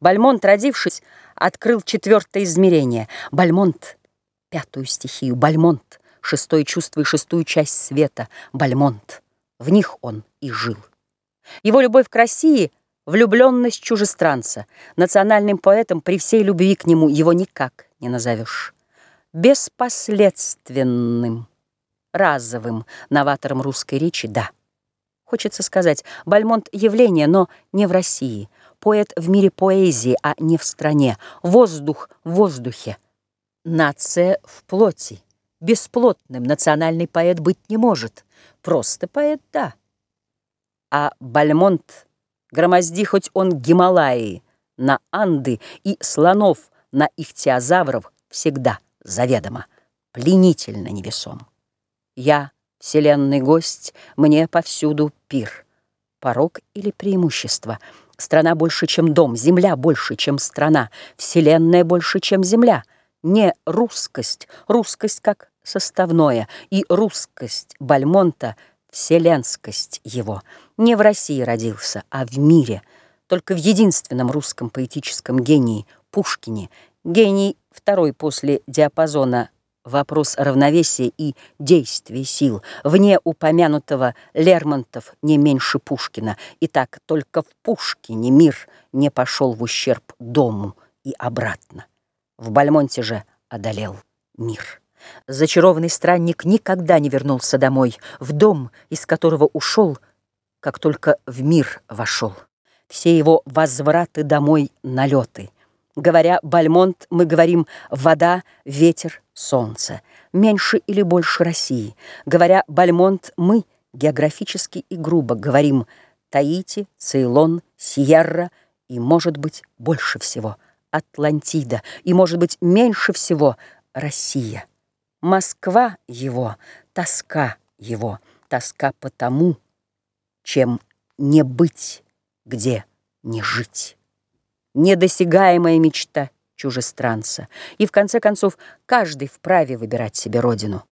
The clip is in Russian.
Бальмонт, родившись, открыл четвертое измерение. Бальмонт — пятую стихию. Бальмонт — шестое чувство и шестую часть света. Бальмонт. В них он и жил. Его любовь к России — влюбленность чужестранца. Национальным поэтом при всей любви к нему его никак не назовешь. Беспоследственным, разовым новатором русской речи — да. Хочется сказать, Бальмонт — явление, но не в России. Поэт в мире поэзии, а не в стране. Воздух в воздухе. Нация в плоти. Бесплотным национальный поэт быть не может. Просто поэт — да. А Бальмонт, громозди хоть он Гималаи на Анды и слонов на ихтиозавров всегда заведомо, пленительно невесом. Я — Вселенный гость, мне повсюду пир. Порог или преимущество? Страна больше, чем дом, земля больше, чем страна, Вселенная больше, чем земля. Не русскость, русскость как составное, и русскость Бальмонта — вселенскость его. Не в России родился, а в мире, только в единственном русском поэтическом гении — Пушкине, гений второй после диапазона Вопрос равновесия и действия сил. Вне упомянутого Лермонтов не меньше Пушкина. И так только в Пушкине мир не пошел в ущерб дому и обратно. В Бальмонте же одолел мир. Зачарованный странник никогда не вернулся домой, в дом, из которого ушел, как только в мир вошел. Все его возвраты домой — налеты — Говоря «Бальмонт», мы говорим «вода», «ветер», «солнце». Меньше или больше России. Говоря «Бальмонт», мы географически и грубо говорим Таити, Цейлон, Сьерра и, может быть, больше всего Атлантида и, может быть, меньше всего Россия. Москва его, тоска его, тоска по тому, чем не быть, где не жить недосягаемая мечта чужестранца. И в конце концов каждый вправе выбирать себе родину.